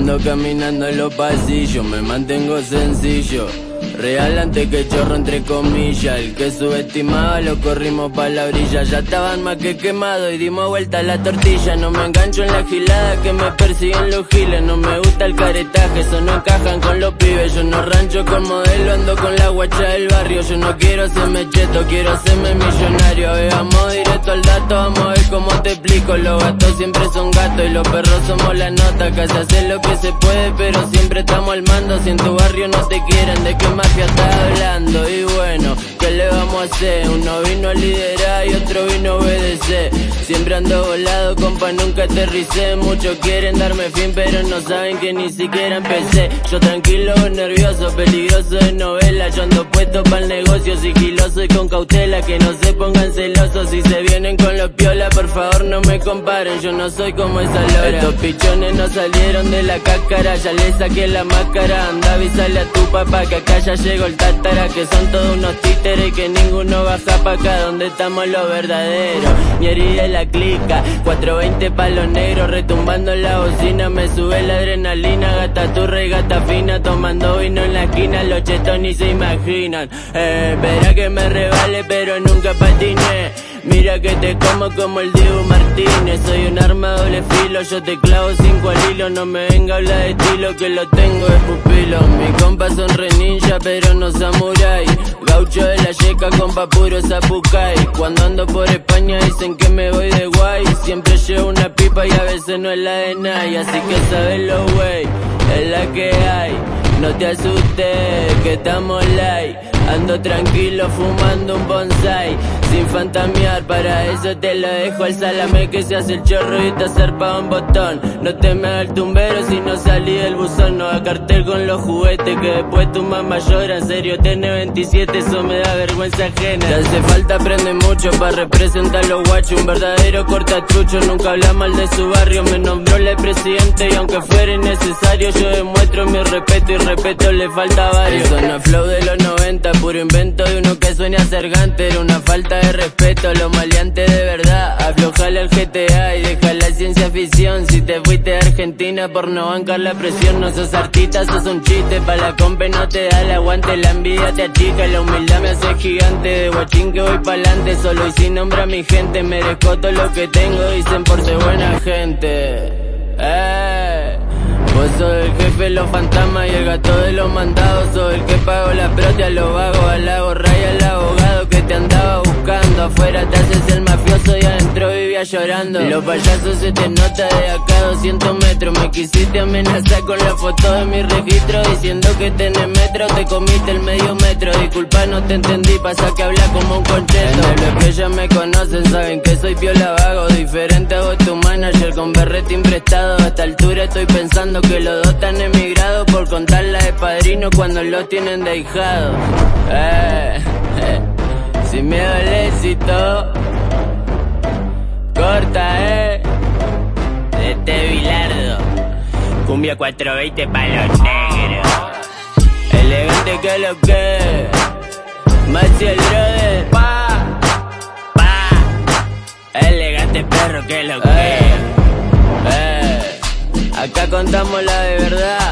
ando caminando en los pasillos, me mantengo sencillo. Real antes que chorro entre comillas. El que subestimaba lo corrimos pa' la orilla. Ya estaban más que quemados y dimos vuelta a la tortilla. No me engancho en la gilada que me persiguen los giles. No me gusta el caretaje, eso no encajan con los pibes. Yo no rancho con modelo, ando con la guacha del barrio. Yo no quiero serme cheto, quiero serme millonario. Veamos directo al dato, vamos a ver cómo te explico. Los gatos siempre son gatos y los perros somos la nota. Que se lo que se puede, pero siempre estamos al mando. Si en tu barrio no te quieren, ¿de qué mafia estás hablando? Y bueno, ¿qué le vamos a hacer? Uno vino a liderar y otro vino a obedecer. Siempre ando volado, compa, nunca aterricé. Muchos quieren darme fin, pero no saben que ni siquiera empecé. Yo tranquilo, nervioso, peligroso de novela. Yo ando puesto para el negocio, sigiloso y con cautela Que no se pongan celosos. Si se vienen con los piola Por favor no me comparen, yo no soy como esa lora. Estos pichones no salieron de la cáscara. Ya le saqué la máscara, anda avísale a tu papá Que acá ya llegó el tátara Que son todos unos títeres y que ninguno baja pa' acá Donde estamos los verdaderos. Mi herida es la clica 420 palos negros retumbando la bocina Me sube la adrenalina, gata turra y gata fina Tomando vino en la esquina, los chetos ni se imaginan. Eh, Verá que me revale pero nunca patiné Mira que te como como el Diego Martínez. Soy un arma doble filo, yo te clavo cinco al hilo. No me venga a hablar de estilo que lo tengo de pupilo. Mi compa son re ninja pero no samurai. Gaucho de la yeca, compa puro zapucay. Cuando ando por España dicen que me voy de guay. Siempre llevo una pipa y a veces no es la de nadie. Así que sabelo wey, es la que hay. No te asustes que estamos light Ando tranquilo fumando un bonsai Sin fantamear, para eso te lo dejo al salame Que se hace el chorro y te zarpa un botón. No te el tumbero si no salí del buzón No a cartel con los juguetes que después tu mamá llora. En serio, tiene 27, eso me da vergüenza ajena. Te hace falta aprender mucho para representar los guachos. Un verdadero cortatrucho, nunca habla mal de su barrio. Me nombró el presidente y aunque fuera innecesario Yo demuestro mi respeto y respeto le falta varios. Son flow de los 90 puro invento de uno que sueña ser ganter Una falta de respeto, lo maleante de verdad. Aflojale al GTA y deja la ciencia ficción. Si te fuiste de Argentina por no bancar la presión No sos artista, sos un chiste. Pa' la compa no te da el aguante La envidia te achica, la humildad me hace gigante De guachín que voy pa'lante. Solo y sin nombre a mi gente Merezco todo lo que tengo. Dicen por ser buena gente. Eh. Vos sos el jefe, los fantasmas y el gato de los mandados llorando. Los payasos se te nota de acá 200 metros. Me quisiste amenazar con la foto de mi registro Diciendo que tenés metro, te comiste el medio metro. Disculpa, no te entendí, pasa que habla como un concheto. El que ya me conocen, saben que soy piola vago. Diferente a vos, tu manager con berrete imprestado. A esta altura estoy pensando que los dos están emigrados Por contarla de padrino cuando los tienen de hijado eh, eh. Sin miedo al éxito Corta, eh. Este Bilardo. Cumbia 420 palos negros. Elegante que lo que. Maxi el brother. Pa Pa. Elegante perro que lo que. Eh, eh. Acá contamos la de verdad